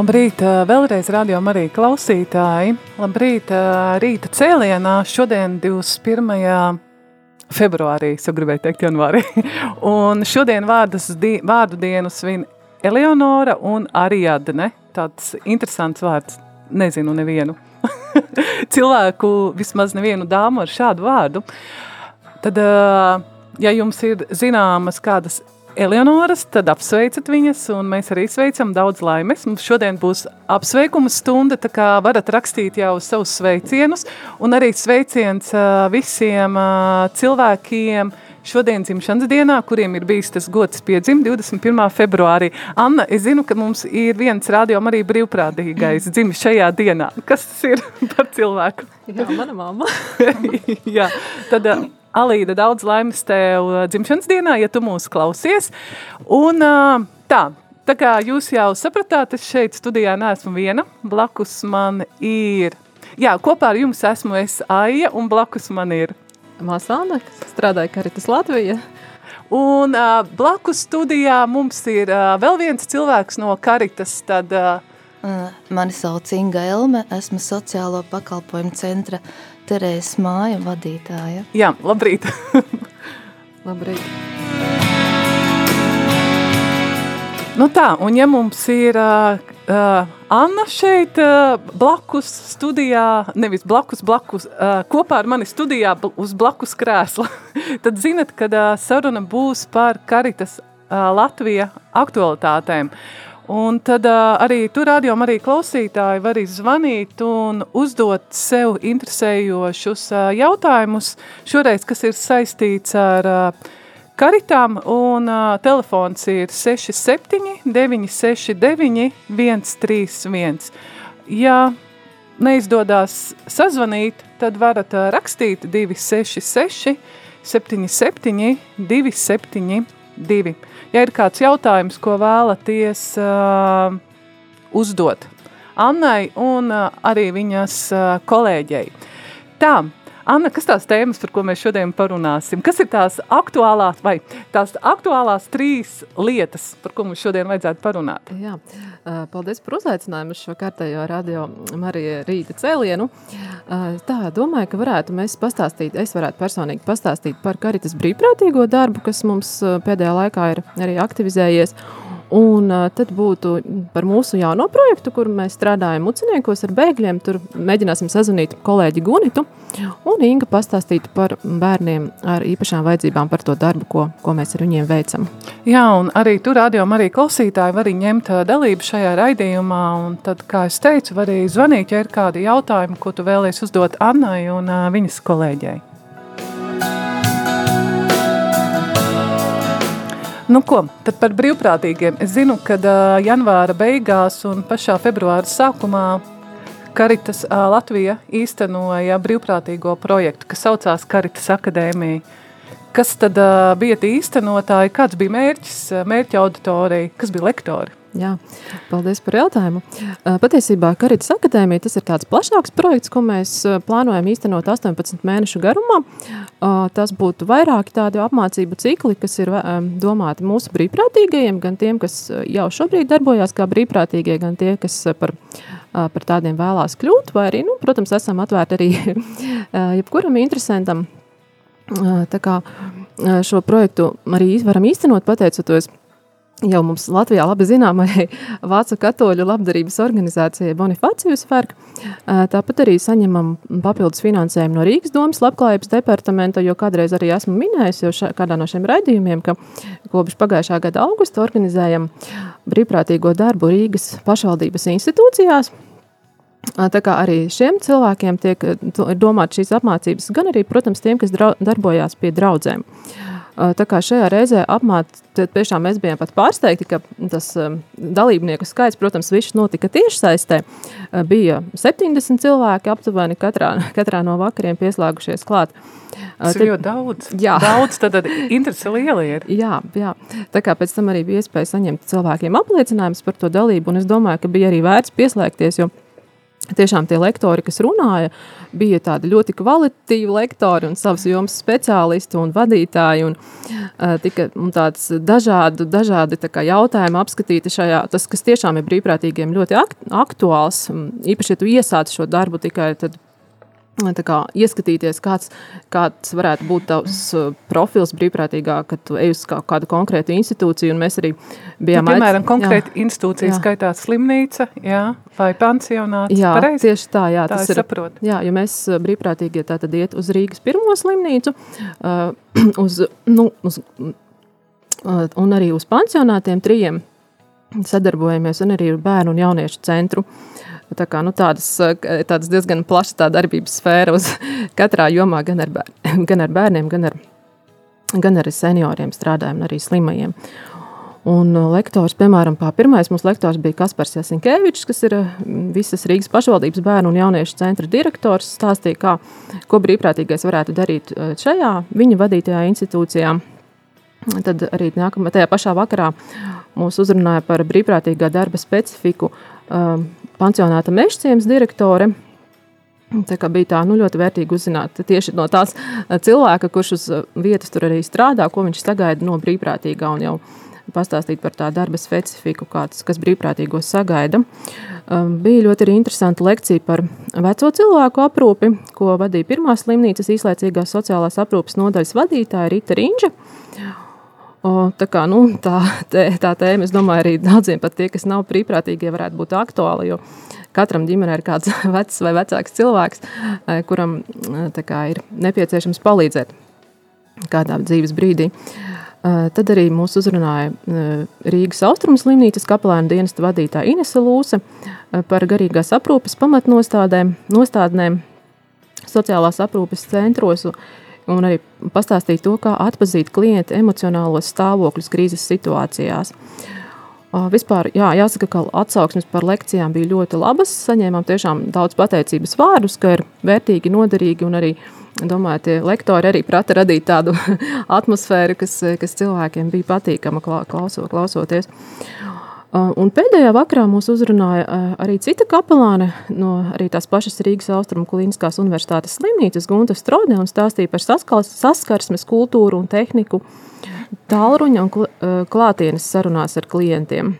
Labrīt, vēlreiz radio arī klausītāji. Labrīt, rīta cēlienā šodien 21. februārī, es gribēju teikt janvārī. Un šodien vārdas, di, vārdu dienu svin Eleonora un Ariadne. Tāds interesants vārds, nezinu nevienu. Cilvēku, vismaz nevienu dāmu ar šādu vārdu. Tad, ja jums ir zināmas kādas Eleonoras, tad apsveicat viņas, un mēs arī sveicam daudz laimes. Mums šodien būs apsveikuma stunda, tā kā varat rakstīt jau savus sveicienus, un arī sveiciens visiem cilvēkiem šodien dzimšanas dienā, kuriem ir bijis tas gods piedzimt 21. februārī. Anna, es zinu, ka mums ir viens rādījum arī brīvprātīgais dzimis šajā dienā. Kas tas ir par cilvēku? Jā, mana mamma. Jā, tad Alīda, daudz laimes tev dzimšanas dienā, ja tu mūs klausies. Un tā, tā kā jūs jau sapratāt, es šeit studijā neesmu viena. Blakus man ir, jā, kopā ar jums esmu es Aija, un blakus man ir Māsāna, kas strādāja Karitas Latvija. Un uh, blakus studijā mums ir uh, vēl viens cilvēks no Karitas, tad... Uh, Mani sauc Inga Elme, esmu sociālo pakalpojumu centra Terēzes māja vadītāja. Jā, labrīt. labrīt. Nu tā, un ja mums ir uh, uh, Anna šeit uh, blakus studijā, nevis blakus, blakus, uh, kopā ar mani studijā bl uz blakus krēsla, tad zinat, kad uh, saruna būs par Karitas uh, Latvija aktualitātēm. Un tad uh, arī tur rādījām arī klausītāji var zvanīt un uzdot sev interesējošus uh, jautājumus, šoreiz, kas ir saistīts ar uh, karitām, un uh, telefons ir 67 969 131. Ja neizdodas sazvanīt, tad varat uh, rakstīt 266 77 272. Ja ir kāds jautājums, ko vēlaties uh, uzdot Annai un uh, arī viņas uh, kolēģei. Tā, Anna, kas tās tēmas, par ko mēs šodien parunāsim? Kas ir tās aktuālās, vai tās aktuālās trīs lietas, par ko mums šodien vajadzētu parunāt? Jā, paldies par uzaicinājumu uz šo kārtējo radio Marija rīta cēlienu. Tā, domāju, ka varētu mēs pastāstīt, es varētu personīgi pastāstīt par Karitas brīvprātīgo darbu, kas mums pēdējā laikā ir arī aktivizējies. Un tad būtu par mūsu jauno projektu, kur mēs strādājam muciniekos ar bēgļiem. Tur mēģināsim sazvanīt kolēģi Gunitu un Inga pastāstīt par bērniem ar īpašām vajadzībām, par to darbu, ko, ko mēs ar viņiem veicam. Jā, un arī tur rādījām arī klausītāji var ņemt dalību šajā raidījumā, un tad, kā es teicu, var arī zvanīt, ja ir kādi jautājumi, ko tu vēlies uzdot Annai un viņas kolēģei. Nu, ko, tad par brīvprātīgiem. Es zinu, ka uh, janvāra beigās un pašā februāra sākumā Karitas uh, Latvija īstenoja brīvprātīgo projektu, kas saucās Karitas akadēmija. Kas tad uh, bija tie īstenotāji, kāds bija mērķis, mērķa auditorija, kas bija lektori? Jā, paldies par jautājumu. Patiesībā Karitas akadēmija tas ir tāds plašāks projekts, ko mēs plānojam īstenot 18 mēnešu garumā. Tas būtu vairāki tādi apmācību cikli, kas ir domāti mūsu brīvprātīgajiem, gan tiem, kas jau šobrīd darbojās kā brīvprātīgie, gan tie, kas par, par tādiem vēlās kļūt, vai arī, nu, protams, esam atvērti arī jebkuram interesantam. Tā kā šo projektu arī varam īstenot pateicoties jau mums Latvijā labi zināmai Vācu katoļu labdarības organizācijai Bonifacijus Ferk. Tāpat arī saņemam papildus finansējumu no Rīgas domas labklājības departamenta, jo kādreiz arī esmu minējis jau šā, kādā no šiem raidījumiem, ka kopš pagājušā gada augusta organizējam brīvprātīgo darbu Rīgas pašvaldības institūcijās. Tā kā arī šiem cilvēkiem tiek domāts šīs apmācības, gan arī, protams, tiem, kas darbojās pie draudzēm. Uh, Tā kā šajā reizē apmācībā mēs bijām pat pārsteigti, ka tas dalībnieku skaits, protams, viss notika tiešsaistē. Bija 70 cilvēki aptuveni katrā, katrā no vakariem pieslēgušies klāt. Tas ir ļoti daudz. Jā, daudz, tad, tad interese liela ir. Jā, jā, tā kā pēc tam arī bija iespēja saņemt cilvēkiem apliecinājumus par to dalību, un es domāju, ka bija arī vērts pieslēgties, jo Tiešām tie lektori, kas runāja, bija tādi ļoti kvalitatīvi lektori un savas jomas speciālisti un vadītāji. Un, uh, tika un tāds dažādi, dažādi tā jautājumi apskatīti šajā, tas, kas tiešām ir brīvprātīgiem ļoti aktuāls. Īpaši, ja tu iesāci šo darbu tikai tad kā, ieskatīties, kāds, kāds varētu būt tavs uh, profils brīvprātīgā, kad tu ej uz kādu konkrētu institūciju. Mēs arī bijām nu, piemēram, konkrēti institūcija skaitās slimnīca jā, vai pansionāts. Jā, pareizi? tieši tā, jā, tā tas ir. Saprot. Jā, jo mēs uh, brīvprātīgie tā tad iet uz Rīgas pirmo slimnīcu, uh, uz, nu, uz, uh, un arī uz pansionātiem trijiem sadarbojamies, un arī ar bērnu un jauniešu centru. Uh, Tā kā, nu, tādas, tādas diezgan plaša tā darbības sfēra uz katrā jomā, gan ar, bēr, gan ar bērniem, gan ar, gan ar senioriem strādājam, arī slimajiem. Un uh, lektors, piemēram, pirmais mūsu lektors bija Kaspars Jasinkevičs, kas ir visas Rīgas pašvaldības bērnu un jauniešu centra direktors. Stāstīja, kā, ko brīvprātīgais varētu darīt šajā viņa vadītajā institūcijā. Tad arī nākamā, tajā pašā vakarā mūs uzrunāja par brīvprātīgā darba specifiku um, pansionāta mežciems direktore. Tā bija tā nu, ļoti vērtīgi uzzināt tieši no tās cilvēka, kurš uz vietas tur arī strādā, ko viņš sagaida no brīvprātīgā un jau pastāstīt par tā darba specifiku, kāds, kas brīvprātīgos sagaida. Um, bija ļoti arī interesanta lekcija par veco cilvēku aprūpi, ko vadīja pirmās slimnīcas īslaicīgās sociālās aprūpes nodaļas vadītāja Rita Rinča. O, tā kā, nu, tā, tē, tā tēma, es domāju, arī daudziem pat tie, kas nav brīvprātīgie, varētu būt aktuāli, jo katram ģimenē ir kāds vecs vai vecāks cilvēks, e, kuram e, kā, ir nepieciešams palīdzēt kādā dzīves brīdī. E, tad arī mūs uzrunāja Rīgas austrumu slimnīcas kapelāna dienesta vadītāja Inese Lūse par garīgās aprūpes pamatnostādēm, nostādnēm sociālās aprūpes centros, un arī pastāstīt to, kā atpazīt klienta emocionālos stāvokļus krīzes situācijās. Vispār, jā, jāsaka, ka atsauksmes par lekcijām bija ļoti labas. Saņēmām tiešām daudz pateicības vārdus, ka ir vērtīgi, noderīgi un arī, domāju, tie lektori arī prata radīt tādu atmosfēru, kas, kas cilvēkiem bija patīkama klausot, klausoties. Uh, un pēdējā vakarā mūs uzrunāja uh, arī cita kapelāne no arī tās pašas Rīgas Austrumu Kliniskās universitātes slimnīcas Gunta Strode un stāstīja par saskals, saskarsmes kultūru un tehniku tālruņa un uh, klātienes sarunās ar klientiem.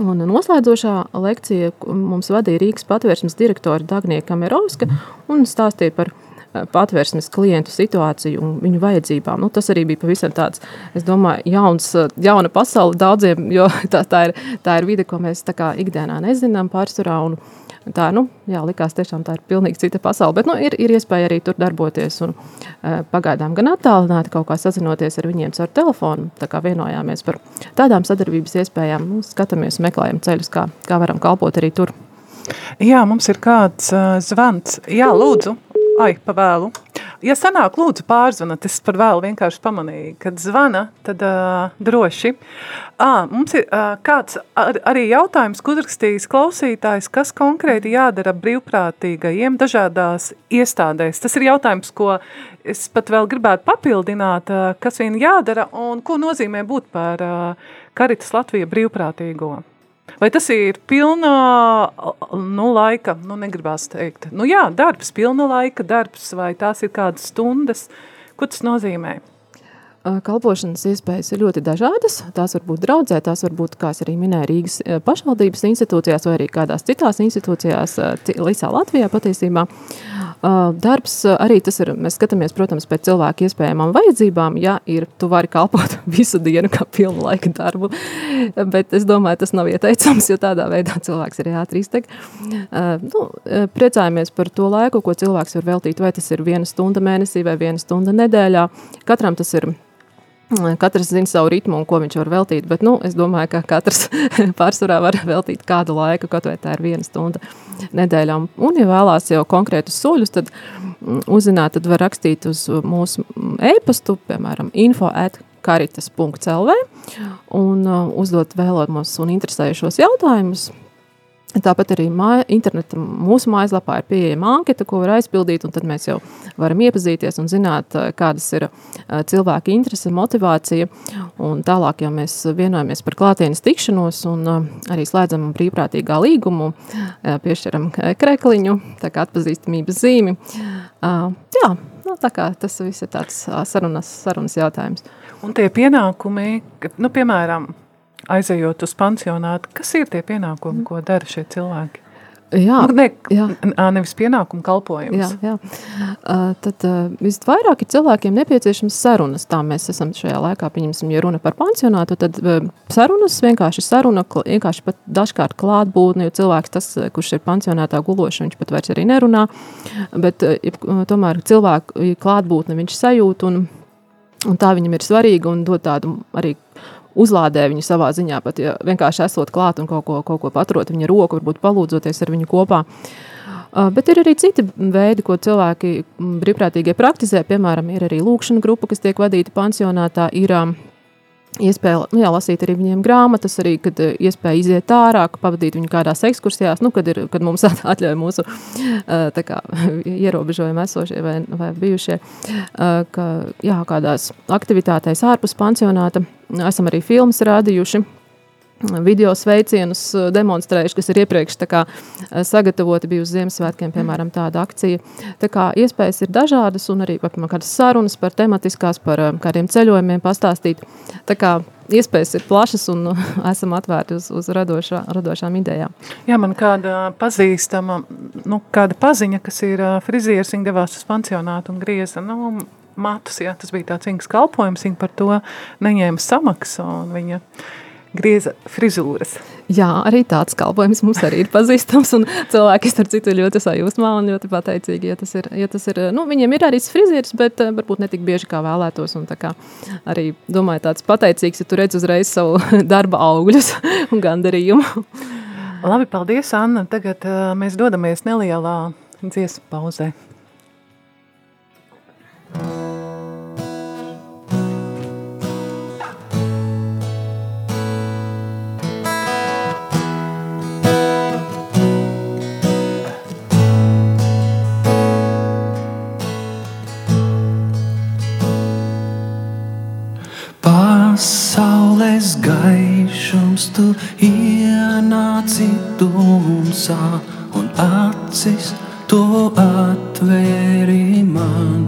Un noslēdzošā lekcija mums vadīja Rīgas patvērsmes direktora Dagnija Kamerovska un stāstīja par patvērsmes klientu situāciju un viņu vajadzībām. Nu, tas arī bija pavisam tāds, es domāju, jauns, jauna pasaule daudziem, jo tā, tā, ir, tā ir vide, ko mēs tā kā ikdienā nezinām pārsvarā. Un, Tā nu, jā, likās, tiešām tā ir pilnīgi cita pasaule. Bet nu, ir, ir iespēja arī tur darboties. Un, e, pagaidām gan attālināti kaut kā sazinoties ar viņiem caur telefonu. Tā kā vienojāmies par tādām sadarbības iespējām, nu, skatāmies, meklējam ceļus, kā, kā varam kalpot arī tur. Jā, mums ir kāds uh, zvans. Jā, lūdzu. Ai, pavēlu. Ja sanāk, lūdzu, pārzvanāt, es par vēlu vienkārši pamanīju, kad zvana, tad uh, droši. À, mums ir uh, kāds ar, arī jautājums, ko uzrakstījis klausītājs, kas konkrēti jādara brīvprātīgajiem dažādās iestādēs. Tas ir jautājums, ko es pat vēl gribētu papildināt, uh, kas vien jādara un ko nozīmē būt par uh, Karitas Latvija brīvprātīgo. Vai tas ir pilna nu, laika, nu, negribās teikt, nu jā, darbs, pilna laika darbs, vai tās ir kādas stundas? Ko tas nozīmē? Kalpošanas iespējas ir ļoti dažādas. Tās var būt draudzē, tās var būt, kā es arī minēju, Rīgas pašvaldības institūcijās vai arī kādās citās institūcijās, visā Latvijā patiesībā. Darbs arī tas ir, mēs skatāmies, protams, pēc cilvēku iespējamām vajadzībām, ja ir, tu vari kalpot visu dienu kā pilnu laika darbu, bet es domāju, tas nav ieteicams, jo tādā veidā cilvēks ir ātri izteg. Uh, nu, priecājamies par to laiku, ko cilvēks var veltīt, vai tas ir viena stunda mēnesī vai viena stunda nedēļā. Katram tas ir Katrs zina savu ritmu un ko viņš var veltīt, bet nu, es domāju, ka katrs pārsvarā var veltīt kādu laiku, kaut vai tā ir viena stunda nedēļā. Un, ja vēlās jau konkrētus soļus, tad mm, uzzināt, tad var rakstīt uz mūsu e-pastu, piemēram, info at karitas.lv un uh, uzdot vēlamos un interesējušos jautājumus. Tāpat arī māja, interneta, mūsu mājaslapā ir pieejama anketa, ko var aizpildīt, un tad mēs jau varam iepazīties un zināt, kādas ir cilvēka interese, motivācija. Un tālāk jau mēs vienojamies par klātienes tikšanos un arī slēdzam brīvprātīgā līgumu, piešķiram krekliņu, tā kā atpazīstamības zīmi. Jā, nu, tā kā tas viss ir tāds sarunas, sarunas jautājums. Un tie pienākumi, nu, piemēram, aizejot uz pansionātu, kas ir tie pienākumi, ko dara šie cilvēki? Jā, nu, ne, jā. nevis pienākumu kalpojums. Jā, jā. Uh, tad uh, visvairāk ir cilvēkiem nepieciešams sarunas. Tā mēs esam šajā laikā, pieņemsim, ja runa par pansionātu, tad uh, sarunas vienkārši saruna, vienkārši pat dažkārt klātbūtne, jo cilvēks tas, kurš ir pansionātā guloši, viņš pat vairs arī nerunā, bet uh, tomēr cilvēku klātbūtne viņš sajūt un, un tā viņam ir svarīga un dod tādu arī uzlādē viņu savā ziņā, pat ja vienkārši esot klāt un kaut ko, kaut ko paturot viņa roku, varbūt palūdzoties ar viņu kopā. Uh, bet ir arī citi veidi, ko cilvēki brīvprātīgie praktizē. Piemēram, ir arī lūkšana grupa, kas tiek vadīta pansionātā. Ir um, iespēja nu, jā, lasīt arī viņiem grāmatas, arī kad eh, iespēja iziet ārā, pavadīt viņu kādās ekskursijās, nu, kad, ir, kad mums atļauj mūsu eh, kā, ierobežojumi esošie vai, vai bijušie, eh, ka jā, kādās aktivitātēs ārpus pansionāta esam arī filmas rādījuši video sveicienus eh, demonstrējuši, kas ir iepriekš kā, eh, sagatavoti bija uz Ziemassvētkiem, piemēram, tāda akcija. Tā kā iespējas ir dažādas un arī piemēram, kādas sarunas par tematiskās, par eh, kādiem ceļojumiem pastāstīt. Tā kā iespējas ir plašas un esam atvērti uz, uz radošā, radošām idejām. Jā, man kāda pazīstama, nu, kāda paziņa, kas ir frizieris, viņa devās uz pansionātu un grieza, nu, matus, jā, tas bija tāds viņas kalpojums, viņa par to neņēma samaksu un viņa grieza frizūras. Jā, arī tāds kalpojums mums arī ir pazīstams. Cilvēki, starp citu, ļoti sajūsmā un ļoti pateicīgi, ja tas ir. Ja tas ir nu, viņiem ir arī frizieris, bet eh, varbūt ne tik bieži kā vēlētos. Kā arī domāju, tāds pateicīgs, ja tu redz uzreiz savu darba augļus un gandarījumu. Labi, paldies, Anna. Tagad uh, mēs dodamies nelielā dziesmu pauzē. Tu ienāci tumsā un acis tu atvēri man.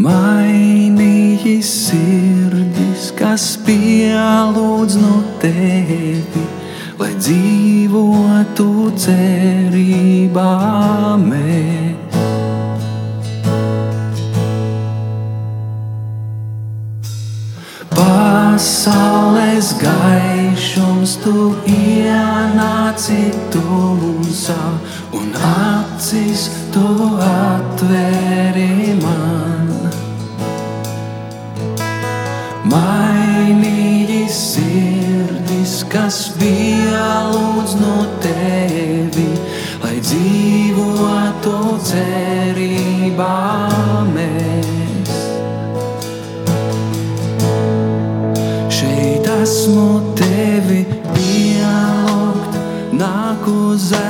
Mainīji sirdis, kas pielūdz no tevi, lai dzīvotu cerībā mēs. Pasaules gaišums tu ienāci tumsā un acis tu atvēri man. Mainīji sirdis, kas bija lūdz no tevi, lai dzīvotu cerībā esmu tevi pielūgt, nāku zemu liekties,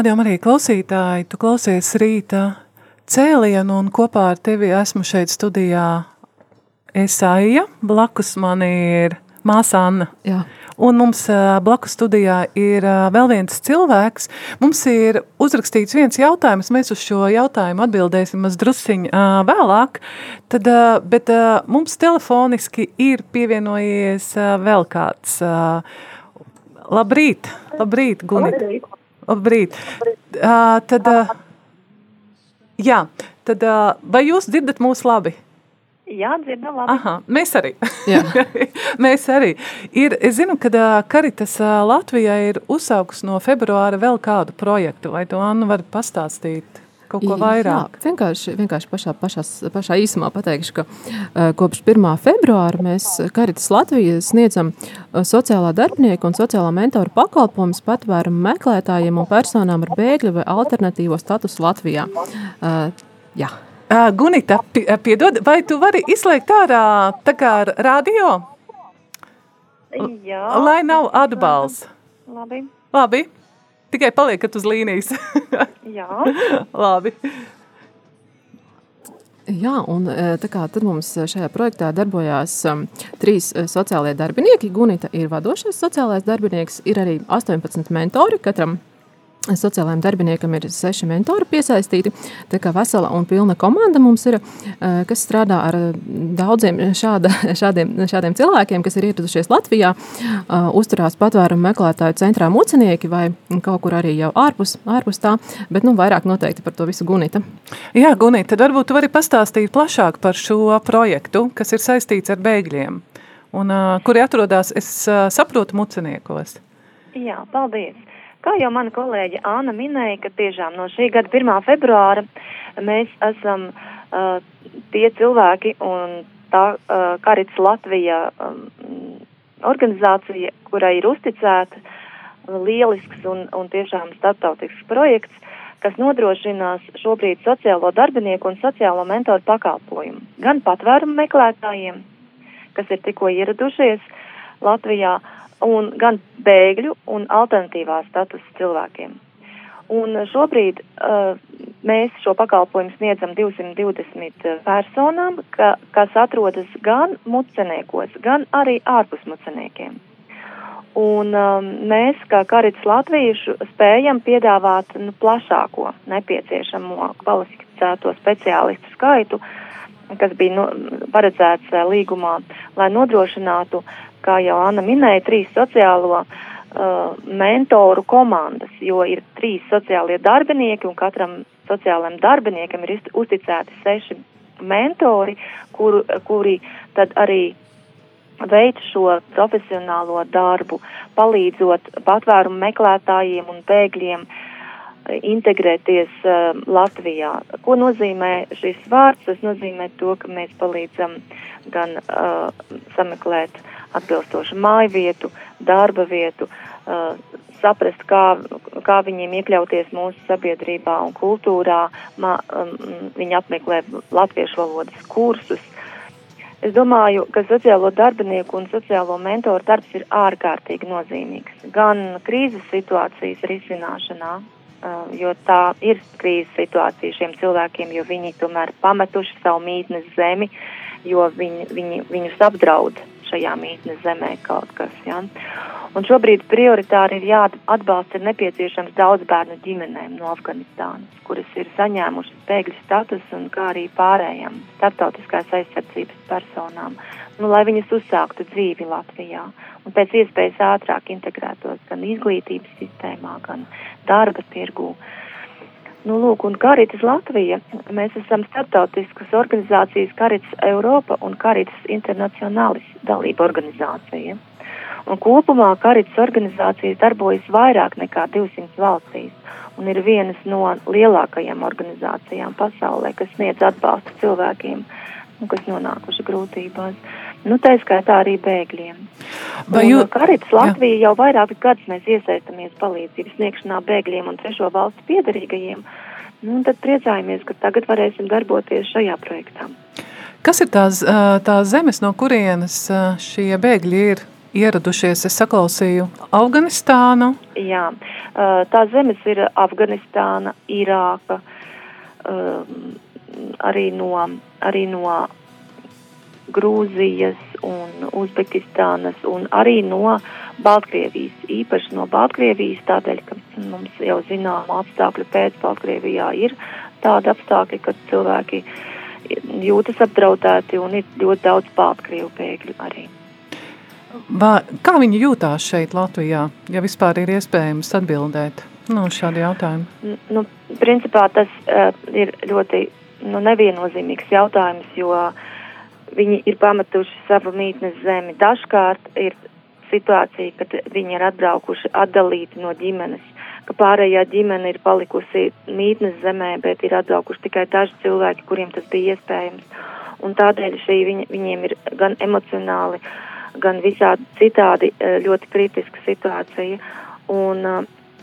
Rādījumā arī klausītāji, tu klausies rīta cēlienu un kopā ar tevi esmu šeit studijā Esaija, blakus man ir māsa Anna. Jā. Un mums blakus studijā ir vēl viens cilvēks. Mums ir uzrakstīts viens jautājums. Mēs uz šo jautājumu atbildēsim mazdrusciņ vēlāk. Tad, bet mums telefoniski ir pievienojies vēl kāds. Labrīt, labrīt, Gunita. Labrīt. Tad, jā, tad vai jūs dzirdat mūs labi? Jā, dzirdam labi. Aha, mēs arī. mēs arī. Ir, es zinu, ka Karitas Latvijā ir uzsaukus no februāra vēl kādu projektu. Vai tu, Anna, vari pastāstīt kaut ko vairāk? Jā, vienkārši, vienkārši pašā, pašās, pašā īsumā pateikšu, ka uh, kopš 1. februāra mēs Karitas Latvijā sniedzam uh, sociālā darbinieka un sociālā mentora pakalpojumus patvērumu meklētājiem un personām ar bēgļu vai alternatīvo statusu Latvijā. Uh, jā. Gunita, piedod, vai tu vari izslēgt ārā tā kā radio? Jā. Lai nav atbalsts. Labi. Labi. Tikai paliekat uz līnijas. Jā. Labi. Jā, un tā kā tad mums šajā projektā darbojās um, trīs sociālie darbinieki. Gunita ir vadošais sociālais darbinieks, ir arī 18 mentori, katram Sociālajiem darbiniekam ir seši mentori piesaistīti. Tā kā vesela un pilna komanda mums ir, eh, kas strādā ar daudziem šāda, šādiem, šādiem cilvēkiem, kas ir ieradušies Latvijā, eh, uzturās patvērumu meklētāju centrā mucinieki vai kaut kur arī jau ārpus, ārpus tā, bet nu, vairāk noteikti par to visu Gunita. Jā, Gunita, tad varbūt tu vari pastāstīt plašāk par šo projektu, kas ir saistīts ar bēgļiem un kuri atrodas, es saprotu, muciniekos. Jā, paldies. Kā jau mana kolēģe Āna minēja, ka tiešām no šī gada 1. februāra mēs esam uh, tie cilvēki un tā uh, Karits Latvija um, organizācija, kurai ir uzticēta lielisks un, un tiešām starptautisks projekts, kas nodrošinās šobrīd sociālo darbinieku un sociālo mentoru pakalpojumu gan patvērumu meklētājiem, kas ir tikko ieradušies Latvijā, uh, un gan bēgļu un alternatīvā statusa cilvēkiem. Un šobrīd uh, mēs šo pakalpojumu sniedzam 220 uh, personām, ka, kas atrodas gan mucenēkos, gan arī ārpus mucenēkiem. Un um, mēs, kā Karits Latviešu, spējam piedāvāt nu, plašāko nepieciešamo kvalificēto speciālistu skaitu, kas bija nu, paredzēts uh, līgumā, lai nodrošinātu kā jau Anna minēja, trīs sociālo uh, mentoru komandas, jo ir trīs sociālie darbinieki un katram sociālajam darbiniekam ir uzticēti seši mentori, kur, kuri tad arī veic šo profesionālo darbu, palīdzot patvērumu meklētājiem un bēgļiem integrēties uh, Latvijā. Ko nozīmē šis vārds? Tas nozīmē to, ka mēs palīdzam gan uh, sameklēt atbilstošu māju vietu, darba vietu, uh, saprast, kā, kā viņiem iekļauties mūsu sabiedrībā un kultūrā. Ma, um, viņi apmeklē latviešu valodas kursus. Es domāju, ka sociālo darbinieku un sociālo mentoru darbs ir ārkārtīgi nozīmīgs gan krīzes situācijas risināšanā, uh, jo tā ir krīzes situācija šiem cilvēkiem, jo viņi tomēr pametuši savu mītnes zemi, jo viņi, viņi, viņus apdraud šajā mītnes zemē kaut kas. Ja? Un šobrīd prioritāri ir jāatbalsta ir nepieciešams daudz bērnu ģimenēm no Afganistānas, kuras ir saņēmušas bēgļu status un kā arī pārējām starptautiskās aizsardzības personām, nu, lai viņas uzsāktu dzīvi Latvijā un pēc iespējas ātrāk integrētos gan izglītības sistēmā, gan darba tirgū. Uh, Nu, lūk, un Karitas Latvija, mēs esam starptautiskas organizācijas Karitas Eiropa un Karitas Internacionālis dalība organizācija. Un kopumā Karitas organizācijas darbojas vairāk nekā 200 valstīs un ir vienas no lielākajām organizācijām pasaulē, kas sniedz atbalstu cilvēkiem, nu, kas nonākuši grūtībās. Nu, tā skaitā arī bēgļiem. Vai jūs... Karitas Latvija jā. jau vairākus gadus mēs iesaistamies palīdzības sniegšanā bēgļiem un trešo valstu piedarīgajiem. Nu, tad priecājamies, ka tagad varēsim darboties šajā projektā. Kas ir tās, tās zemes, no kurienes šie bēgļi ir ieradušies. Es saklausīju Afganistānu. Jā, tā zemes ir Afganistāna, Irāka, arī no, arī no Grūzijas un Uzbekistānas un arī no Baltkrievijas, īpaši no Baltkrievijas, tādēļ, ka mums jau zinām apstākļi pēc Baltkrievijā ir tādi apstākļi, kad cilvēki jūtas apdraudēti un ir ļoti daudz Baltkrievu bēgļu arī. Vai, kā viņi jūtās šeit Latvijā, ja vispār ir iespējams atbildēt nu, šādu jautājumu? Nu, principā tas uh, ir ļoti nu, neviennozīmīgs jautājums, jo viņi ir pametuši savu mītnes zemi. Dažkārt ir situācija, kad viņi ir atbraukuši atdalīti no ģimenes, ka pārējā ģimene ir palikusi mītnes zemē, bet ir atbraukuši tikai daži cilvēki, kuriem tas bija iespējams. Un tādēļ šī viņa, viņiem ir gan emocionāli, gan visādi citādi eh, ļoti kritiska situācija. Un eh,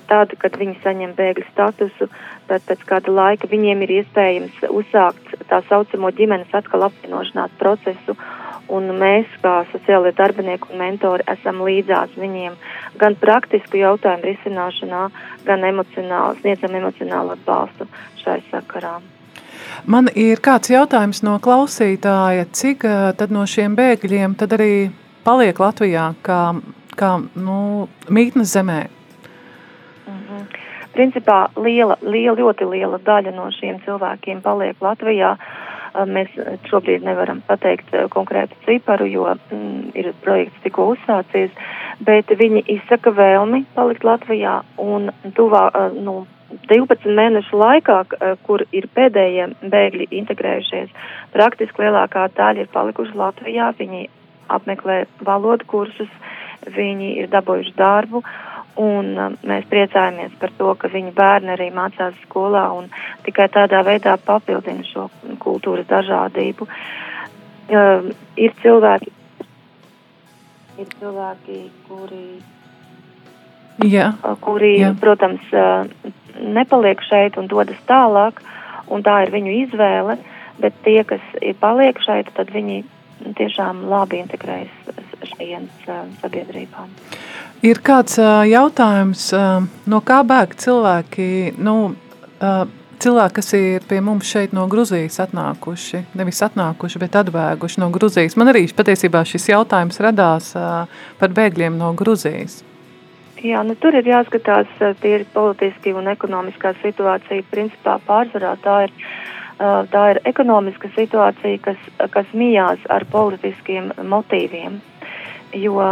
tad, kad viņi saņem bēgļu statusu, tad pēc kāda laika viņiem ir iespējams uzsākt tā saucamo ģimenes atkal apvienošanās procesu Un mēs, kā sociālai darbinieki un mentori, esam līdzās viņiem gan praktisku jautājumu risināšanā, gan emocionāli, sniedzam emocionālu atbalstu šai sakarā. Man ir kāds jautājums no klausītāja, cik tad no šiem bēgļiem tad arī paliek Latvijā kā, kā nu, mītnes zemē? Principā liela, liela, ļoti liela daļa no šiem cilvēkiem paliek Latvijā. Mēs šobrīd nevaram pateikt konkrētu ciparu, jo mm, ir projekts tikko uzsācies, bet viņi izsaka vēlmi palikt Latvijā un tuvā, nu, 12 mēnešu laikā, kur ir pēdējie bēgļi integrējušies, praktiski lielākā daļa ir palikuši Latvijā, viņi apmeklē valodu kursus, viņi ir dabūjuši darbu. Uh, Un um, mēs priecājamies par to, ka viņu bērni arī mācās skolā un tikai tādā veidā papildina šo kultūras dažādību. Uh, ir cilvēki, ir cilvēki, kuri, jā, uh, kuri jā. protams, uh, nepaliek šeit un dodas tālāk, un tā ir viņu izvēle, bet tie, kas ir paliek šeit, tad viņi tiešām labi integrējas šajienas uh, sabiedrībām. Ir kāds jautājums, no kā bēg cilvēki, nu, cilvēki, kas ir pie mums šeit no Gruzijas atnākuši, nevis atnākuši, bet atbēguši no Gruzijas. Man arī patiesībā šis jautājums radās par bēgļiem no Gruzijas. Jā, nu tur ir jāskatās tīri politiski un ekonomiskā situācija. Principā pārsvarā tā ir, tā ir ekonomiska situācija, kas, kas mijās ar politiskiem motīviem jo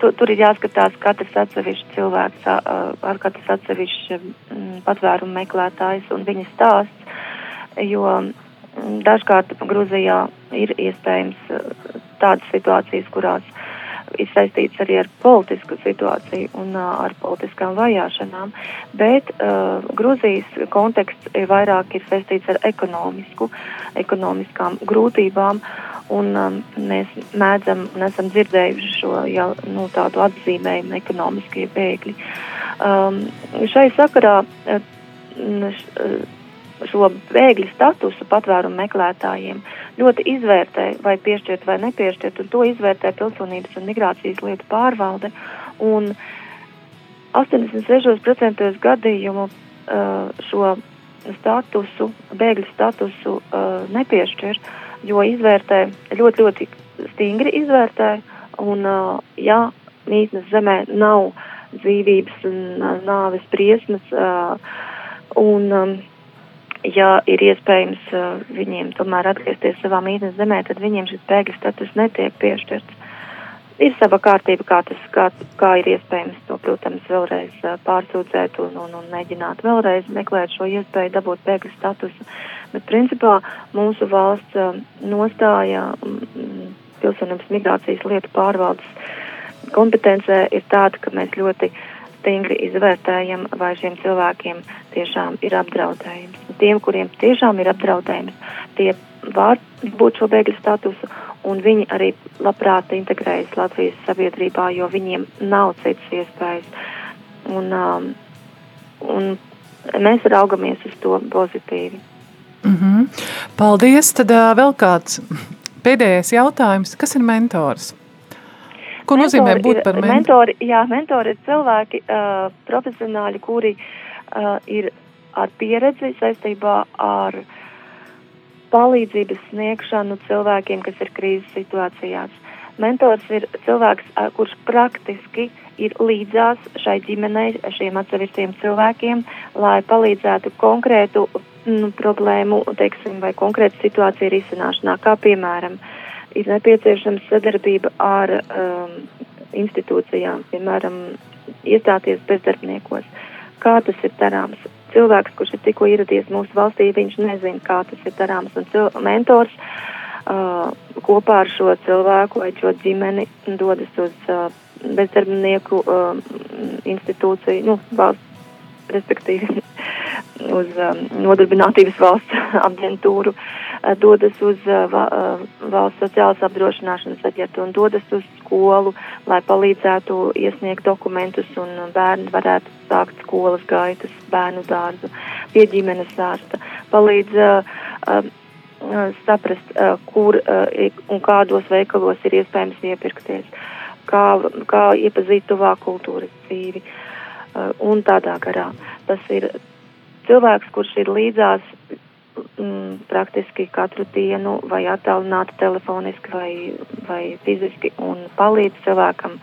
tu, tur ir jāskatās katrs atsevišķs cilvēks, ar katrs atsevišķs patvērumu meklētājs un viņa stāsts, jo dažkārt Gruzijā ir iespējams tādas situācijas, kurās ir saistīts arī ar politisku situāciju un ar politiskām vajāšanām, bet uh, Gruzijas konteksts vairāk ir saistīts ar ekonomisku, ekonomiskām grūtībām. Uh, Un um, mēs mēdzam un esam dzirdējuši šo jau, nu, tādu atzīmējumu ekonomiskie bēgļi. Um, šai sakarā uh, šo bēgļu statusu patvērumu meklētājiem ļoti izvērtē, vai piešķirt vai nepiešķirt, un to izvērtē Pilsonības un migrācijas lietu pārvalde. Un 86% gadījumu uh, šo statusu, bēgļu statusu uh, nepiešķir. Uh, jo izvērtē ļoti, ļoti stingri izvērtē, un uh, ja mītnes zemē nav dzīvības un uh, nāves briesmas, uh, un ja ir iespējams uh, viņiem tomēr atgriezties savā mītnes zemē, tad viņiem šis bēgļu status netiek piešķirts. Ir sava kārtība, kā, tas, kā, kā ir iespējams to, protams, vēlreiz uh, pārsūdzēt un, un, un mēģināt vēlreiz meklēt šo iespēju dabūt bēgļu statusu. Bet, principā, mūsu valsts um, nostāja um, pilsonības migrācijas lietu pārvaldes kompetencē ir tāda, ka mēs ļoti stingri izvērtējam, vai šiem cilvēkiem tiešām ir apdraudējums. Tiem, kuriem tiešām ir apdraudējums, tie var būt šo bēgļu statusu, un viņi arī labprāt integrējas Latvijas sabiedrībā, jo viņiem nav citas iespējas. Un, um, un mēs raugamies uz to pozitīvi. Mm -hmm. Paldies. Tad vēl kāds pēdējais jautājums. Kas ir mentors? Ko nozīmē būt par mentoru? mentori? Jā, mentori ir cilvēki, uh, profesionāļi, kuri uh, ir ar pieredzi saistībā ar palīdzības sniegšanu cilvēkiem, kas ir krīzes situācijās. Mentors ir cilvēks, kurš praktiski ir līdzās šai ģimenei, šiem atsevišķiem cilvēkiem, lai palīdzētu konkrētu nu, problēmu, teiksim, vai konkrētu situāciju risināšanā, kā piemēram, ir nepieciešama sadarbība ar um, institūcijām, piemēram, iestāties bezdarbniekos. Kā tas ir darāms? Cilvēks, kurš ir tikko ieradies mūsu valstī, viņš nezina, kā tas ir darāms, un cil mentors uh, kopā ar šo cilvēku vai šo ģimeni dodas uz uh, bezdarbnieku uh, institūciju, nu, valsts, respektīvi uz um, nodarbinātības valsts aģentūru, uh, dodas uz uh, uh, valsts sociālas apdrošināšanas aģentūru un dodas uz skolu, lai palīdzētu iesniegt dokumentus un bērni varētu sākt skolas gaitas, bērnu dārzu, pie ģimenes ārsta, palīdz uh, uh, saprast, uh, kur uh, un kādos veikalos ir iespējams iepirkties. Kā, kā iepazīt tuvāk kultūras dzīvi un tādā garā. Tas ir cilvēks, kurš ir līdzās mm, praktiski katru dienu vai attālināti telefoniski vai, vai fiziski un palīdz cilvēkam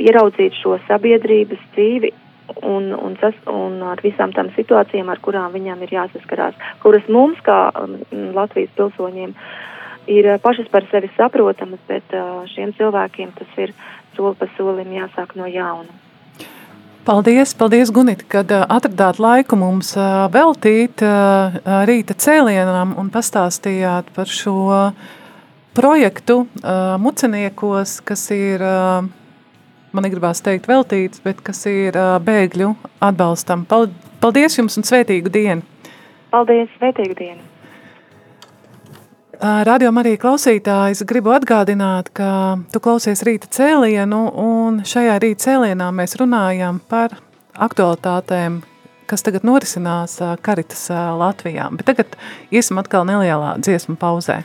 ieraudzīt šo sabiedrības dzīvi un, un, sas, un ar visām tām situācijām, ar kurām viņam ir jāsaskarās, kuras mums, kā um, Latvijas pilsoņiem, ir eh, pašas par sevi saprotamas, bet eh, šiem cilvēkiem tas ir soli pa solim jāsāk no jauna. Paldies, paldies Gunita, kad atradāt laiku mums veltīt rīta cēlienam un pastāstījāt par šo projektu muceniekos, kas ir, man negribās teikt veltīts, bet kas ir bēgļu atbalstam. Paldies jums un svētīgu dienu! Paldies, svētīgu dienu! Radio Marija klausītājs gribu atgādināt, ka tu klausies rīta cēlienu, un šajā rīta cēlienā mēs runājam par aktualitātēm, kas tagad norisinās Karitas Latvijā. Bet tagad iesim atkal nelielā dziesmu pauzē.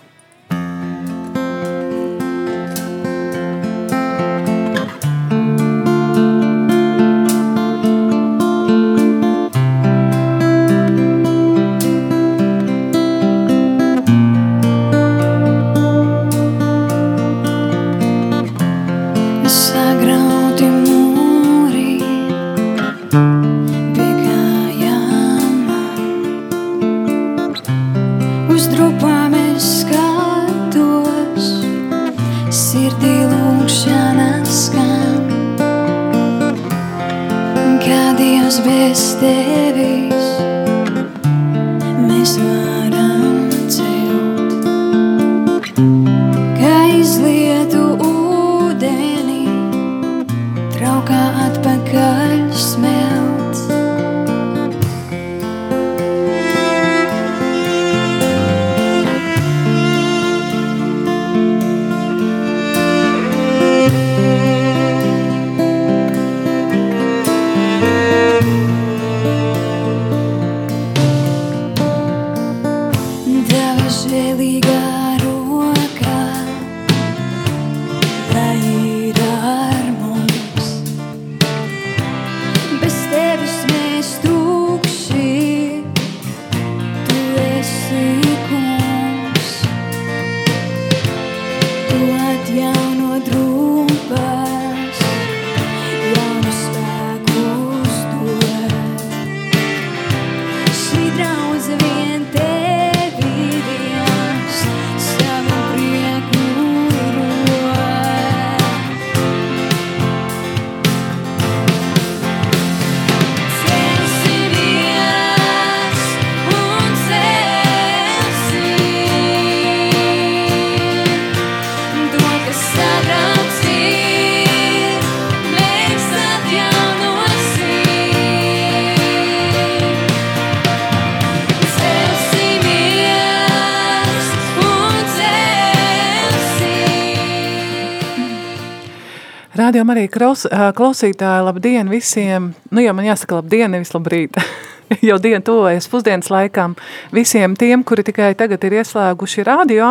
Rādījām arī klaus, klausītāji, labdien visiem. Nu, jau man jāsaka labdien, nevis labrīt. jau diena tuvojas pusdienas laikam. Visiem tiem, kuri tikai tagad ir ieslēguši radio,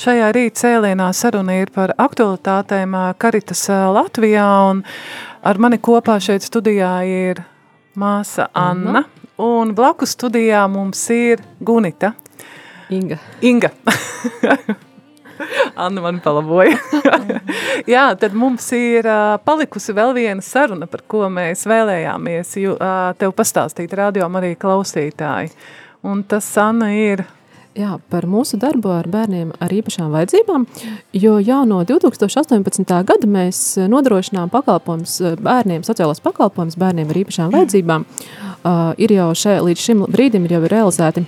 šajā rīta cēlienā saruna ir par aktualitātēm Karitas Latvijā, un ar mani kopā šeit studijā ir māsa Anna, Anna. un blakus studijā mums ir Gunita. Inga. Inga. Anna man palaboja. Jā, tad mums ir palikusi vēl viena saruna, par ko mēs vēlējāmies tev pastāstīt radio arī klausītāji. Un tas, Anna, ir Jā, par mūsu darbu ar bērniem ar īpašām vajadzībām, jo jau no 2018. gada mēs nodrošinām pakalpojums bērniem, sociālos pakalpojumus bērniem ar īpašām vajadzībām. Uh, ir jau šeit, līdz šim brīdim ir jau realizēti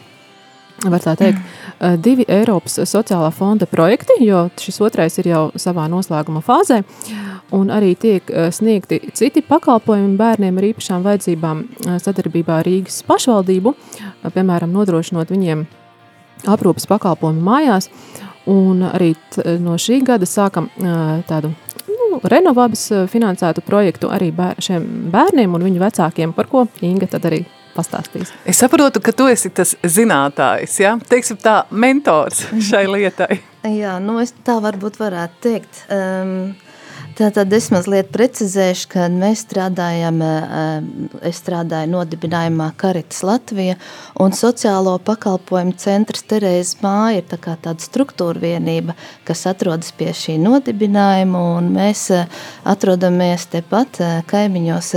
var tā teikt, mm. Divi Eiropas sociālā fonda projekti, jo šis otrais ir jau savā noslēguma fāzē, un arī tiek eh, sniegti citi pakalpojumi bērniem ar īpašām vajadzībām eh, sadarbībā ar Rīgas pašvaldību, piemēram, nodrošinot viņiem aprūpas pakalpojumu mājās, un arī no šī gada sākam tādu nu, renovābis finansētu projektu arī bēr, šiem bērniem un viņu vecākiem, par ko Inga tad arī pastāstīs. Es saprotu, ka tu esi tas zinātājs, ja? Teiksim tā, mentors šai lietai. Jā, nu es tā varbūt varētu teikt. Um, Tātad es mazliet precizēšu, ka mēs strādājam, es strādāju nodibinājumā Karitas Latvija un sociālo pakalpojumu centrs Terēzes māja ir tā kā tāda struktūra vienība, kas atrodas pie šī nodibinājuma un mēs atrodamies tepat kaimiņos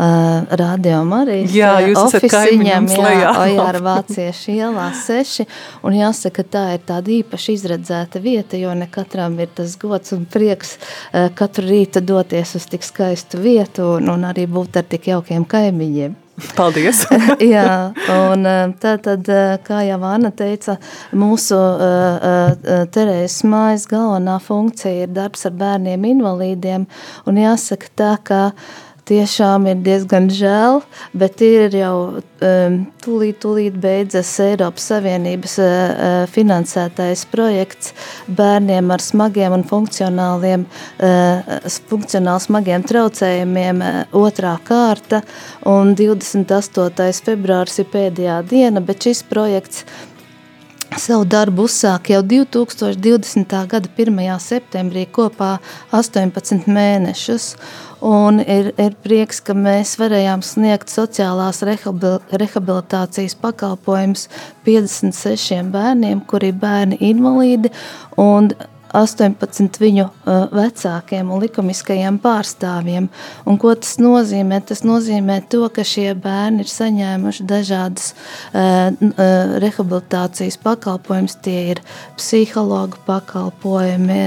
Uh, Radio Marijas jā, oficiņam, jā, Ojāra Vācieši ielā seši, un jāsaka, tā ir tāda īpaši izredzēta vieta, jo ne katram ir tas gods un prieks uh, katru rītu doties uz tik skaistu vietu un, un arī būt ar tik jaukiem kaimiņiem. Paldies! Jā, un tā tad, kā jau Anna teica, mūsu uh, Terēzes mājas galvenā funkcija ir darbs ar bērniem invalīdiem, un jāsaka tā, ka uh, tiešām ir diezgan žēl, bet ir jau um, tūlīt, tūlīt beidzas Eiropas Savienības uh, uh, finansētais projekts bērniem ar smagiem un funkcionāliem, uh, funkcionāli smagiem traucējumiem otrā kārta, un 28. februāris ir pēdējā diena, bet šis projekts savu darbu uzsāk jau 2020. gada 1. septembrī kopā 18 mēnešus. Un ir, ir prieks, ka mēs varējām sniegt sociālās rehabilitācijas pakalpojumus 56 bērniem, kuri ir bērni invalīdi. 18 viņu vecākiem un likumiskajiem pārstāvjiem. Un ko tas nozīmē? Tas nozīmē to, ka šie bērni ir saņēmuši dažādas rehabilitācijas pakalpojumus. Tie ir psihologu pakalpojumi,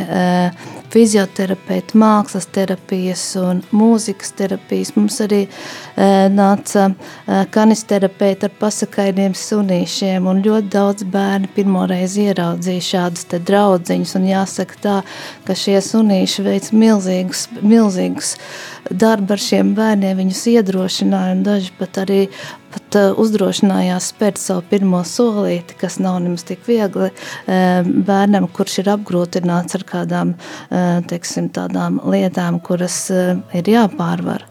fizioterapeiti, mākslas terapijas un mūzikas terapijas. Mums arī uh, nāca uh, kanisterapeiti ar pasakainiem sunīšiem un ļoti daudz bērni pirmoreiz ieraudzīja šādus te draudziņus un jāsaka, tā, ka šie sunīši veic milzīgus, milzīgus darbu ar šiem bērniem, viņus iedrošināja un daži pat arī pat uh, uzdrošinājās spērt savu pirmo solīti, kas nav nemaz tik viegli bērnam, kurš ir apgrūtināts ar kādām, teiksim, lietām, kuras ir jāpārvar.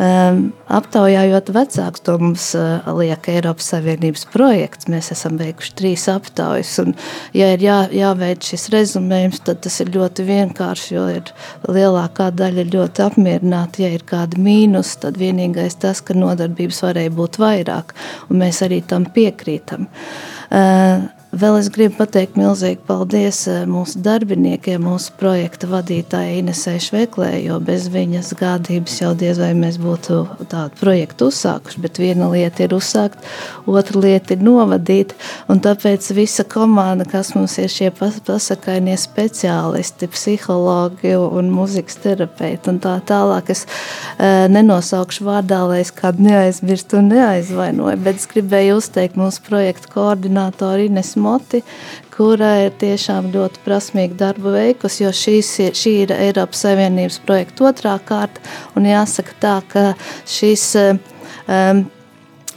Um, aptaujājot vecākus, to mums uh, liek Eiropas Savienības projekts. Mēs esam veikuši trīs aptaujas, un ja ir jā, jāveic šis rezumējums, tad tas ir ļoti vienkārši, jo ir lielākā daļa ļoti apmierināta. Ja ir kādi mīnus, tad vienīgais tas, ka nodarbības varēja būt vairāk, un mēs arī tam piekrītam. Uh, Vēl es gribu pateikt milzīgi paldies eh, mūsu darbiniekiem, mūsu projekta vadītājai Inesai Šveklē, jo bez viņas gādības jau diez vai mēs būtu tādu projektu uzsākuši, bet viena lieta ir uzsākt, otra lieta ir novadīt, tāpēc visa komanda, kas mums ir šie pasakainie speciālisti, psihologi un muzikas terapeiti un tā tālāk, es uh, nenosaukšu vārdā, lai es kādu neaizmirstu un neaizvainoju, bet es gribēju uzteikt mūsu projekta koordinātoru Ines Moti, kura ir tiešām ļoti prasmīgu darbu veikusi, jo šīs, šī ir Eiropas Savienības projekta otrā kārta, un jāsaka tā, ka šīs um,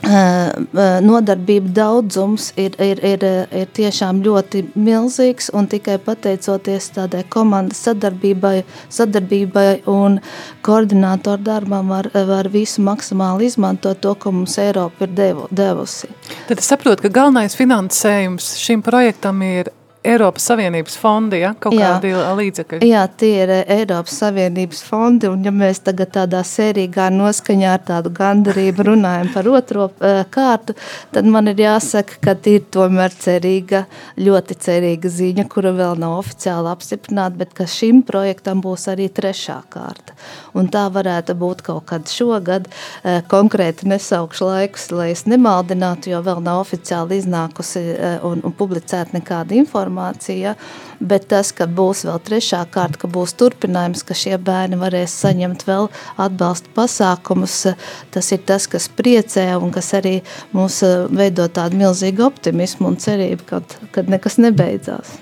nodarbību daudzums ir, ir, ir, ir tiešām ļoti milzīgs, un tikai pateicoties tādai komandas sadarbībai, sadarbībai un koordinātoru darbam var, var visu maksimāli izmantot to, ko mums Eiropa ir devu, devusi. Tad es saprotu, ka galvenais finansējums šim projektam ir Eiropas Savienības fondi, ja? kaut jā. kādi līdzekļi. Jā, tie ir eh, Eiropas Savienības fondi, un ja mēs tagad tādā sērīgā noskaņā ar tādu gandarību runājam par otro uh, kārtu, tad man ir jāsaka, ka ir tomēr cerīga, ļoti cerīga ziņa, kura vēl nav oficiāli apstiprināta, bet ka šim projektam būs arī trešā kārta. Un tā varētu būt kaut kad šogad, uh, konkrēti nesaukšu laikus, lai es nemaldinātu, jo vēl nav oficiāli iznākusi un, un publicēta nekāda informācija, informācija, bet tas, ka būs vēl trešā kārta, ka būs turpinājums, ka šie bērni varēs saņemt vēl atbalsta pasākumus, tas ir tas, kas priecē un kas arī mūs eh, veido tādu milzīgu optimismu un cerību, kad, kad nekas nebeidzās.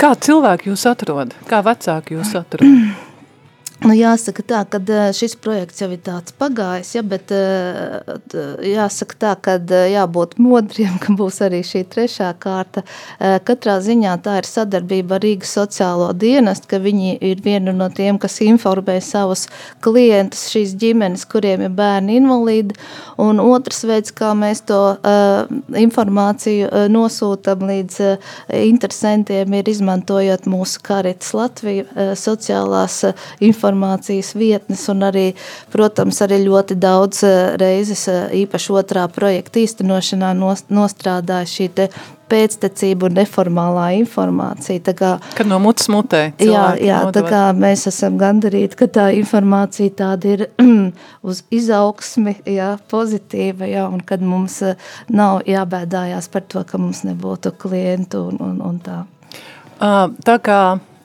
Kā cilvēki jūs atrod? Kā vecāki jūs atrod? Nu, jāsaka tā, ka šis projekts jau ir tāds pagājis, ja, bet jāsaka tā, ka jābūt modriem, ka būs arī šī trešā kārta. Katrā ziņā tā ir sadarbība ar Rīgas sociālo dienestu, ka viņi ir viena no tiem, kas informē savus klientus, šīs ģimenes, kuriem ir bērni invalīdi, un otrs veids, kā mēs to uh, informāciju nosūtam līdz uh, interesantiem, ir izmantojot mūsu Karitas Latviju uh, sociālās informācijas informācijas vietnes un arī, protams, arī ļoti daudz eh, reizes eh, īpaši otrā projekta īstenošanā nostrādāja šī te pēctecība un neformālā informācija. Tā kā, Kad no mutes mutē. Jā, jā tā kā mēs esam gandarīti, ka tā informācija tāda ir uz izaugsmi, jā, pozitīva, jā, un kad mums eh, nav jābēdājās par to, ka mums nebūtu klientu un, un, un tā. Tā kā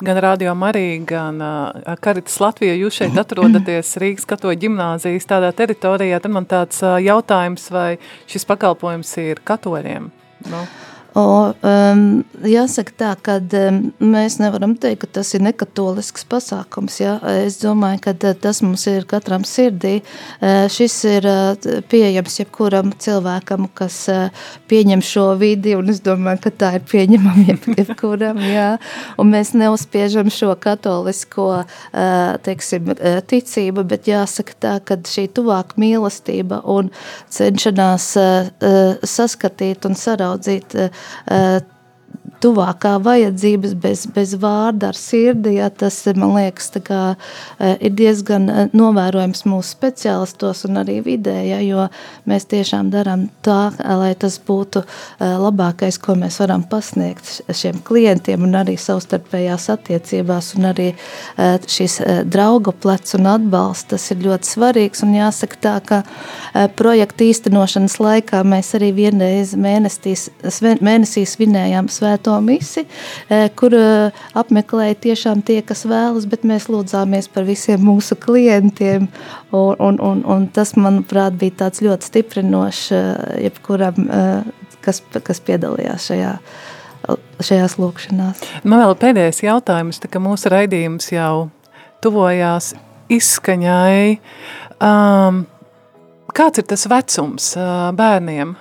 gan Radio Marija, gan uh, Karitas Latvija, jūs šeit atrodaties Rīgas katoļu ģimnāzijas tādā teritorijā, tad man tāds uh, jautājums, vai šis pakalpojums ir katoļiem? Nu? No? O, um, jāsaka tā, ka um, mēs nevaram teikt, ka tas ir nekatolisks pasākums. Ja? Es domāju, ka uh, tas mums ir katram sirdī. Uh, šis ir uh, pieejams jebkuram cilvēkam, kas uh, pieņem šo vidi, un es domāju, ka tā ir pieņemama jeb, jebkuram. Ja? Un mēs neuzspiežam šo katolisko uh, teiksim, uh, ticību, bet jāsaka tā, ka šī tuvāk mīlestība un cenšanās saskatīt un saraudzīt uh, uh, tuvākā vajadzības, bez, bez vārda ar sirdi, ja, tas, man liekas, kā, eh, ir diezgan eh, novērojams mūsu speciālistos un arī vidē, ja, jo mēs tiešām darām tā, lai tas būtu eh, labākais, ko mēs varam pasniegt šiem klientiem un arī savstarpējās attiecībās un arī šis drauga plecs un atbalsts, tas ir ļoti svarīgs. Un jāsaka tā, ka projekta īstenošanas laikā mēs arī vienreiz mēnesīs, mēnesī svinējām svēto misi, eh, kur eh, apmeklēja tiešām tie, kas vēlas, bet mēs lūdzāmies par visiem mūsu klientiem. Un, un, un, un tas, manuprāt, bija tāds ļoti stiprinošs eh, jebkuram, kas, kas piedalījās šajā šajās lūkšanās. Man vēl pēdējais jautājums, tā kā mūsu raidījums jau tuvojās izskaņai. Um, kāds ir tas vecums uh, bērniem?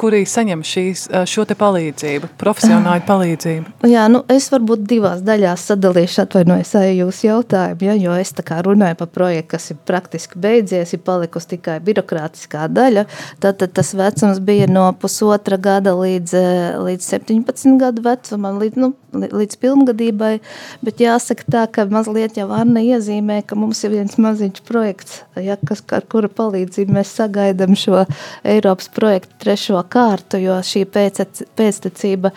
Kuri saņem šīs, šo te palīdzību, profesionāļu palīdzību? Jā, nu es varbūt divās daļās sadalīšu atvainojos jūsu jautājumu, ja, jo es tā kā runāju par projektu, kas ir praktiski beidzies, ir palikusi tikai birokrātiskā daļa, tad, tad tas vecums bija no pusotra gada līdz, līdz 17 gadu vecumam, līdz, nu, līdz pilngadībai, bet jāsaka tā, ka mazliet jau Anna iezīmē, ka mums ir viens maziņš projekts, ja, kas, ar kura palīdzību mēs sagaidam šo Eiropas projektu trešo trešo kārtu, jo šī pēctecība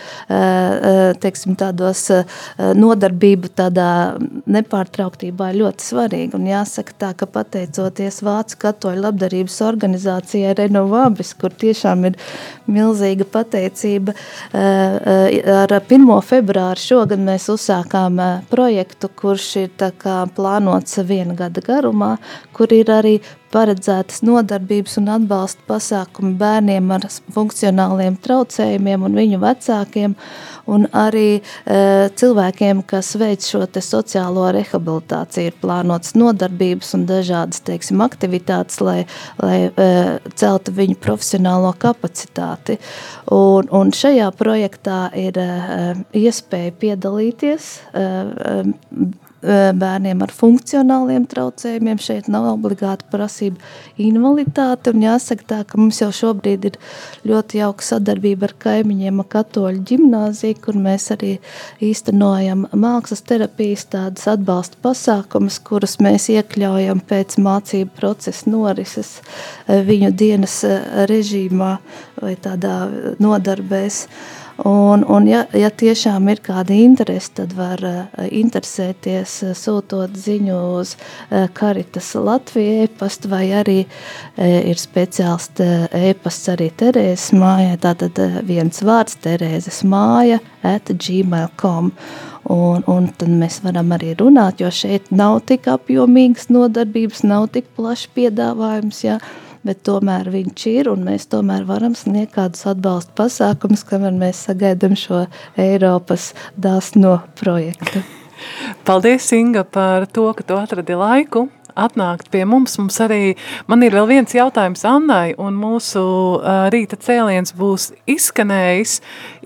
teiksim, tādos nodarbību tādā nepārtrauktībā ir ļoti svarīga. Un jāsaka tā, ka pateicoties Vācu katoļu labdarības organizācijai Renovabis, kur tiešām ir milzīga pateicība, ar 1. februāru šogad mēs uzsākām projektu, kurš ir plānots viena gada garumā, kur ir arī paredzētas nodarbības un atbalsta pasākumi bērniem ar funkcionāliem traucējumiem un viņu vecākiem. un arī uh, cilvēkiem, kas veic šo sociālo rehabilitāciju, ir plānotas nodarbības un dažādas teiksim, aktivitātes, lai, lai uh, celtu viņu profesionālo kapacitāti. Un, un šajā projektā ir uh, iespēja piedalīties. Uh, bērniem ar funkcionāliem traucējumiem. Šeit nav obligāti prasība invaliditāte. Jāsaka tā, ka mums jau šobrīd ir ļoti jauka sadarbība ar kaimiņiem, ar katoļu ģimnāziju, kur mēs arī īstenojam mākslas terapijas tādas atbalsta pasākumus, kurus mēs iekļaujam pēc mācību procesa norises viņu dienas režīmā vai tādā nodarbēs. Un, un ja, ja tiešām ir kāda interese, tad var uh, interesēties, uh, sūtot ziņu uz Karitas Latviju e-pastu, vai arī ir speciāls e-pasts arī Terēzes mājai. Tātad viens vārds Terēzes māja at gmail.com. Un, un tad mēs varam arī runāt, jo šeit nav tik apjomīgas nodarbības, nav tik plašs piedāvājums. Ja, uh, bet tomēr viņš ir un mēs tomēr varam sniegt kādus atbalsta pasākumus, kamēr mēs sagaidām šo Eiropas dāsno projektu. Paldies, Inga, par to, ka tu atradi laiku atnākt pie mums. Mums arī man ir vēl viens jautājums Annai, un mūsu uh, rīta cēliens būs izskanējis.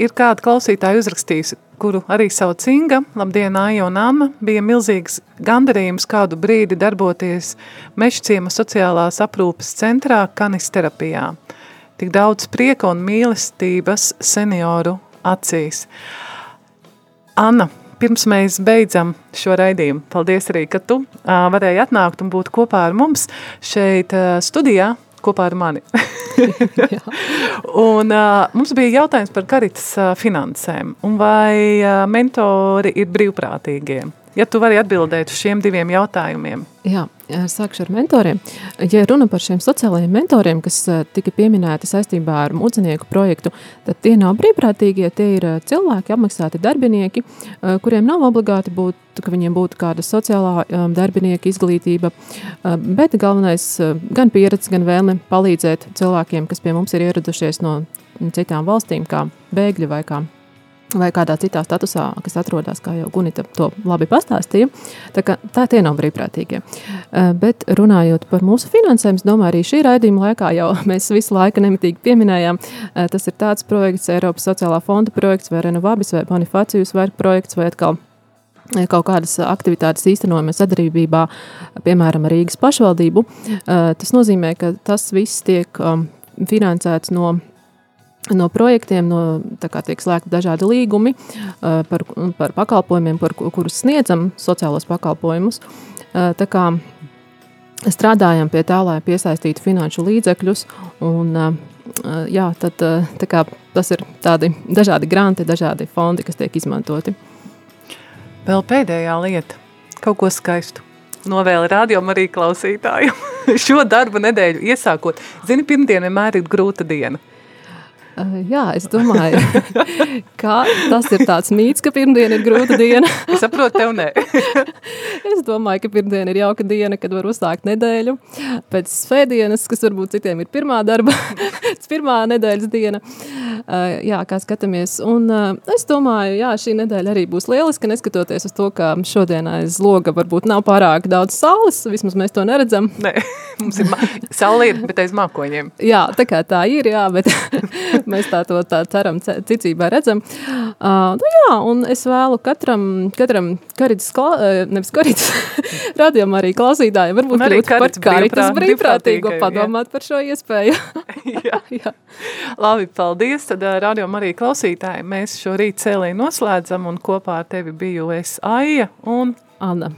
Ir kāda klausītāja uzrakstījusi, kuru arī sauc Inga, labdien, Aija un Anna, bija milzīgs gandarījums kādu brīdi darboties Mešciema sociālās aprūpes centrā kanisterapijā. Tik daudz prieka un mīlestības senioru acīs. Anna, pirms mēs beidzam šo raidījumu, paldies arī, ka tu varēji atnākt un būt kopā ar mums šeit studijā, kopā ar mani. un uh, mums bija jautājums par karitas uh, finansēm, un vai uh, mentori ir brīvprātīgie? Ja tu vari atbildēt uz šiem diviem jautājumiem. Jā, sākšu ar mentoriem. Ja runa par šiem sociālajiem mentoriem, kas tika pieminēti saistībā ar mūzinieku projektu, tad tie nav brīvprātīgie, tie ir cilvēki, apmaksāti darbinieki, kuriem nav obligāti būt, ka viņiem būtu kāda sociālā darbinieka izglītība, bet galvenais gan pieredze, gan vēlme palīdzēt cilvēkiem, kas pie mums ir ieradušies no citām valstīm, kā bēgļi vai kā vai kādā citā statusā, kas atrodas, kā jau Gunita to labi pastāstīja. Tā, kā, tā tie nav brīvprātīgie. Eh, bet runājot par mūsu finansējumu, es domāju, arī šī raidījuma laikā jau mēs visu laiku nemitīgi pieminējām, eh, tas ir tāds projekts, Eiropas sociālā fonda projekts, vai Renovabis, vai Bonifācijas vai projekts, vai atkal eh, kaut kādas aktivitātes īstenojama sadarbībā, piemēram, ar Rīgas pašvaldību. Tas nozīmē, ka tas viss tiek finansēts no no projektiem, no, kā tiek slēgti dažādi līgumi par, par pakalpojumiem, par kurus sniedzam sociālos pakalpojumus. Tā kā strādājam pie tā, lai piesaistītu finanšu līdzekļus, un jā, tad kā, tas ir tādi dažādi granti, dažādi fondi, kas tiek izmantoti. Vēl pēdējā lieta, kaut ko skaistu. Novēlu rādījumu arī klausītāju. Šo darbu nedēļu iesākot. Zini, pirmdiena vienmēr ir grūta diena. Jā, es domāju, ka tas ir tāds mīts, ka pirmdiena ir grūta diena. es saprotu, tev nē. es domāju, ka pirmdiena ir jauka diena, kad var uzsākt nedēļu. Pēc svētdienas, kas varbūt citiem ir pirmā darba, pirmā nedēļas diena. Jā, kā skatāmies. Un es domāju, jā, šī nedēļa arī būs lieliska, neskatoties uz to, ka šodien aiz loga varbūt nav pārāk daudz saules, vismaz mēs to neredzam. Nē, mums ir saule, ir, bet aiz mākoņiem. Jā, tā kā tā ir, jā, bet Mēs tā to tā ceram, ticībā redzam. Uh, nu jā, un es vēlu katram, katram karitas, nevis karitas, radījumam arī klausītājiem, varbūt arī par karitas brīvprātīgo padomāt par šo iespēju. jā. jā. Labi, paldies. Tad radījumam arī klausītāji. Mēs šo rīt cēlī noslēdzam un kopā ar tevi biju es Aija un Anna.